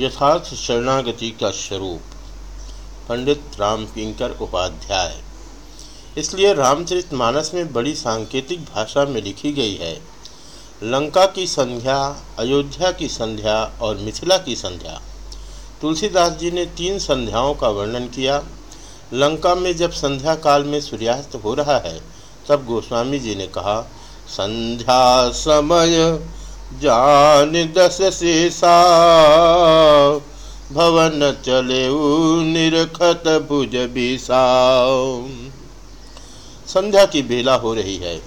यथार्थ शरणागति का स्वरूप, पंडित राम किंकर उपाध्याय। इसलिए रामचरित मानस में बड़ी सांकेतिक भाषा में लिखी गई है, लंका की संध्या, अयोध्या की संध्या और मिथिला की संध्या। तुलसीदास जी ने तीन संध्याओं का वर्णन किया। लंका में जब संध्या काल में सूर्यास्त हो रहा है, तब गोस्वामी जी ने कहा, संध्या समय जान दस शेषा भवन चले निरखत भुज बिसा। संध्या की बेला हो रही है।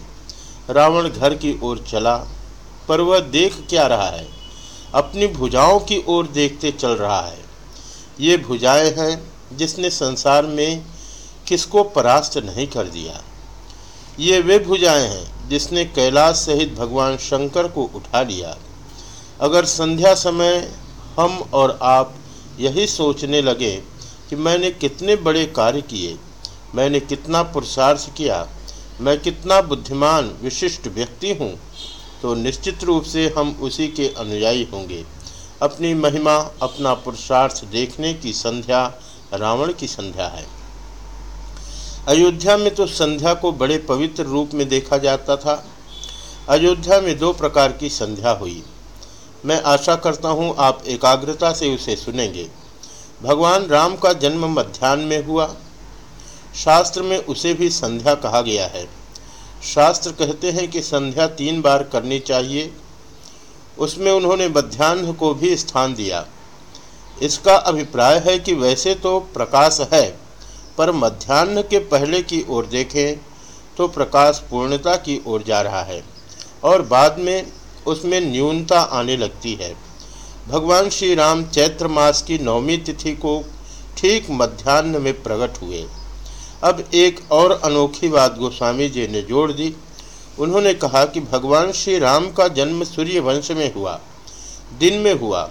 रावण घर की ओर चला, पर वह देख क्या रहा है? अपनी भुजाओं की ओर देखते चल रहा है। ये भुजाएँ हैं जिसने संसार में किसको परास्त नहीं कर दिया। ये वे भुजाएँ हैं जिसने कैलाश सहित भगवान शंकर को उठा लिया। अगर संध्या समय हम और आप यही सोचने लगे कि मैंने कितने बड़े कार्य किए, मैंने कितना पुरुषार्थ किया, मैं कितना बुद्धिमान, विशिष्ट व्यक्ति हूँ तो निश्चित रूप से हम उसी के अनुयायी होंगे। अपनी महिमा, अपना पुरुषार्थ देखने की संध्या रावण की संध्या है। अयोध्या में तो संध्या को बड़े पवित्र रूप में देखा जाता था। अयोध्या में दो प्रकार की संध्या हुई। मैं आशा करता हूँ आप एकाग्रता से उसे सुनेंगे। भगवान राम का जन्म मध्यान्ह में हुआ। शास्त्र में उसे भी संध्या कहा गया है। शास्त्र कहते हैं कि संध्या तीन बार करनी चाहिए। उसमें उन्होंने मध्यान्ह को भी स्थान दिया। इसका अभिप्राय है कि वैसे तो प्रकाश है पर मध्यान्ह के पहले की ओर देखें तो प्रकाश पूर्णता की ओर जा रहा है, और बाद में उसमें न्यूनता आने लगती है। भगवान श्री राम चैत्र मास की नवमी तिथि को ठीक मध्यान्ह में प्रकट हुए। अब एक और अनोखी बात गोस्वामी जी ने जोड़ दी। उन्होंने कहा कि भगवान श्री राम का जन्म सूर्य वंश में हुआ, दिन में हुआ,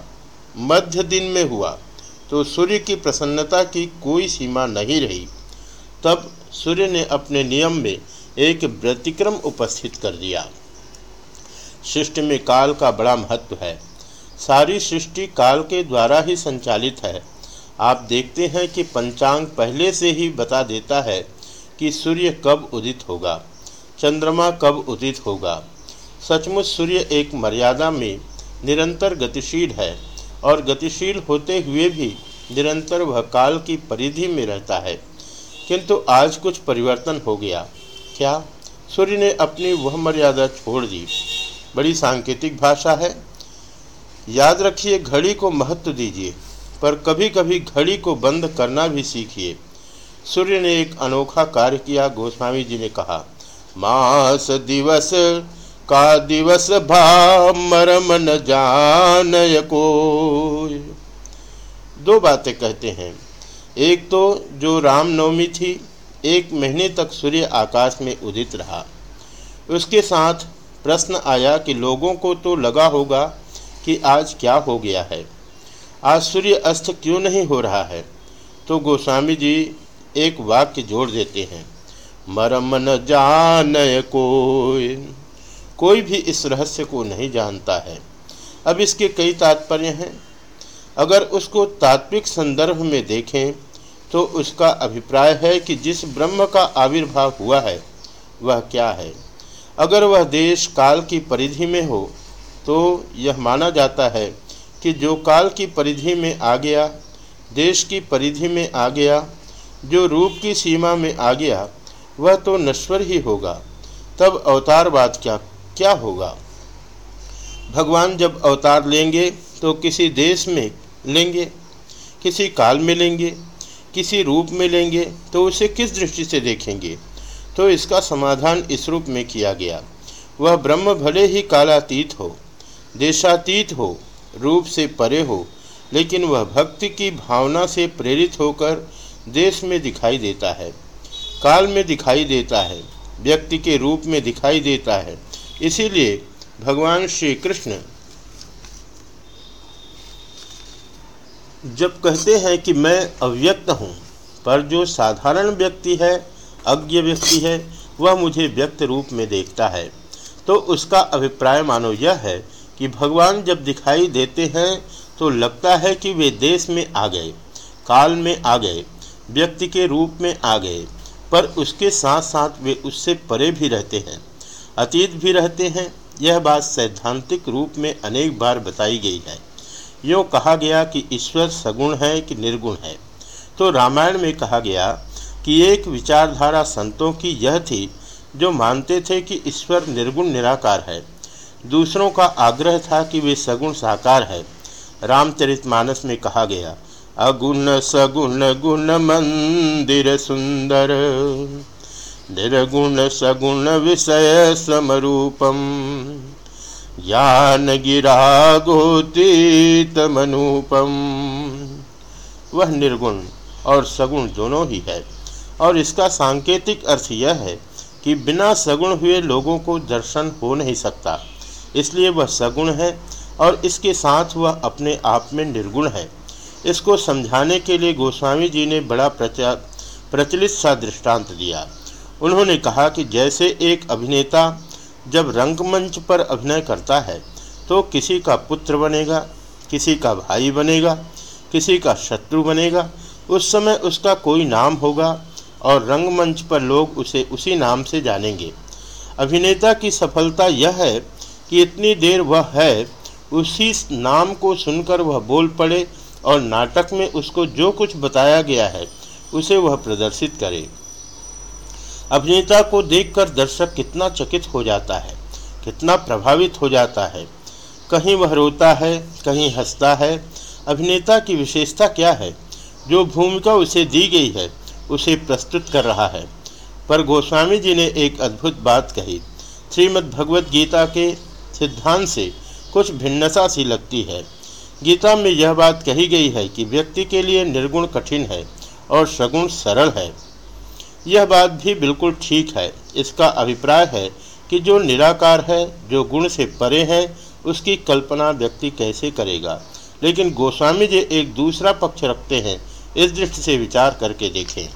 मध्य दिन में हुआ। तो सूर्य की प्रसन्नता की कोई सीमा नहीं रही। तब सूर्य ने अपने नियम में एक व्यतिक्रम उपस्थित कर दिया। सृष्टि में काल का बड़ा महत्व है। सारी सृष्टि काल के द्वारा ही संचालित है। आप देखते हैं कि पंचांग पहले से ही बता देता है कि सूर्य कब उदित होगा, चंद्रमा कब उदित होगा। सचमुच सूर्य एक मर्यादा में निरंतर गतिशील है। और गतिशील होते हुए भी निरंतर वह काल की परिधि में रहता है। किंतु आज कुछ परिवर्तन हो गया। क्या? सूर्य ने अपनी वह मर्यादा छोड़ दी। बड़ी सांकेतिक भाषा है। याद रखिए, घड़ी को महत्व दीजिए, पर कभी कभी घड़ी को बंद करना भी सीखिए। सूर्य ने एक अनोखा कार्य किया, गोस्वामी जी ने कहा, मास, दिवस का दिवस भा मरम न जान को दो बातें कहते हैं। एक तो जो रामनवमी थी, एक महीने तक सूर्य आकाश में उदित रहा। उसके साथ प्रश्न आया कि लोगों को तो लगा होगा कि आज क्या हो गया है। आज सूर्य अस्त क्यों नहीं हो रहा है? तो गोस्वामी जी एक वाक्य जोड़ देते हैं। मरम न जान कोई। कोई भी इस रहस्य को नहीं जानता है। अब इसके कई तात्पर्य हैं। अगर उसको तात्विक संदर्भ में देखें तो उसका अभिप्राय है कि जिस ब्रह्म का आविर्भाव हुआ है, वह क्या है। अगर वह देश काल की परिधि में हो तो यह माना जाता है कि जो काल की परिधि में आ गया, देश की परिधि में आ गया, जो रूप की सीमा में आ गया, वह तो नश्वर ही होगा। तब अवतारवाद क्या क्या होगा? भगवान जब अवतार लेंगे तो किसी देश में लेंगे, किसी काल में लेंगे, किसी रूप में लेंगे तो उसे किस दृष्टि से देखेंगे? तो इसका समाधान इस रूप में किया गया। वह ब्रह्म भले ही कालातीत हो, देशातीत हो, रूप से परे हो, लेकिन वह भक्ति की भावना से प्रेरित होकर देश में दिखाई देता है, काल में दिखाई देता है, व्यक्ति के रूप में दिखाई देता है। इसीलिए भगवान श्री कृष्ण जब कहते हैं कि मैं अव्यक्त हूँ, पर जो साधारण व्यक्ति है, अज्ञ व्यक्ति है, वह मुझे व्यक्त रूप में देखता है। तो उसका अभिप्राय मानो यह है कि भगवान जब दिखाई देते हैं तो लगता है कि वे देश में आ गए, काल में आ गए, व्यक्ति के रूप में आ गए, पर उसके साथ साथ वे उससे परे भी रहते हैं। अतीत भी रहते हैं। यह बात सैद्धांतिक रूप में अनेक बार बताई गई है। यूँ कहा गया कि ईश्वर सगुण है कि निर्गुण है। तो रामायण में कहा गया कि एक विचारधारा संतों की यह थी, जो मानते थे कि ईश्वर निर्गुण निराकार है। दूसरों का आग्रह था कि वे सगुण साकार है। रामचरितमानस में कहा गया, अगुण सगुण गुण मंदिर सुंदर। निर्गुण सगुण विषय समरूपम ज्ञान गिरा गोतीत मनूपम वह निर्गुण और सगुण दोनों ही है। और इसका सांकेतिक अर्थ यह है कि बिना सगुण हुए लोगों को दर्शन हो नहीं सकता। इसलिए वह सगुण है और इसके साथ वह अपने आप में निर्गुण है। इसको समझाने के लिए गोस्वामी जी ने बड़ा प्रचलित सा दृष्टांत दिया। उन्होंने कहा कि जैसे एक अभिनेता जब रंगमंच पर अभिनय करता है तो किसी का पुत्र बनेगा, किसी का भाई बनेगा, किसी का शत्रु बनेगा, उस समय उसका कोई नाम होगा और रंगमंच पर लोग उसे उसी नाम से जानेंगे। अभिनेता की सफलता यह है कि इतनी देर वह है, उसी नाम को सुनकर वह बोल पड़े और नाटक में उसको जो कुछ बताया गया है, उसे वह प्रदर्शित करे। अभिनेता को देखकर दर्शक कितना चकित हो जाता है, कितना प्रभावित हो जाता है। कहीं वह रोता है, कहीं हंसता है। अभिनेता की विशेषता क्या है? जो भूमिका उसे दी गई है, उसे प्रस्तुत कर रहा है। पर गोस्वामी जी ने एक अद्भुत बात कही। श्रीमद् भगवत गीता के सिद्धांत से कुछ भिन्नता सी लगती है। गीता में यह बात कही गई है कि व्यक्ति के लिए निर्गुण कठिन है और सगुण सरल है। यह बात भी बिल्कुल ठीक है। इसका अभिप्राय है कि जो निराकार है, जो गुण से परे है, उसकी कल्पना व्यक्ति कैसे करेगा? लेकिन गोस्वामी जी एक दूसरा पक्ष रखते हैं, इस दृष्टि से विचार करके देखें।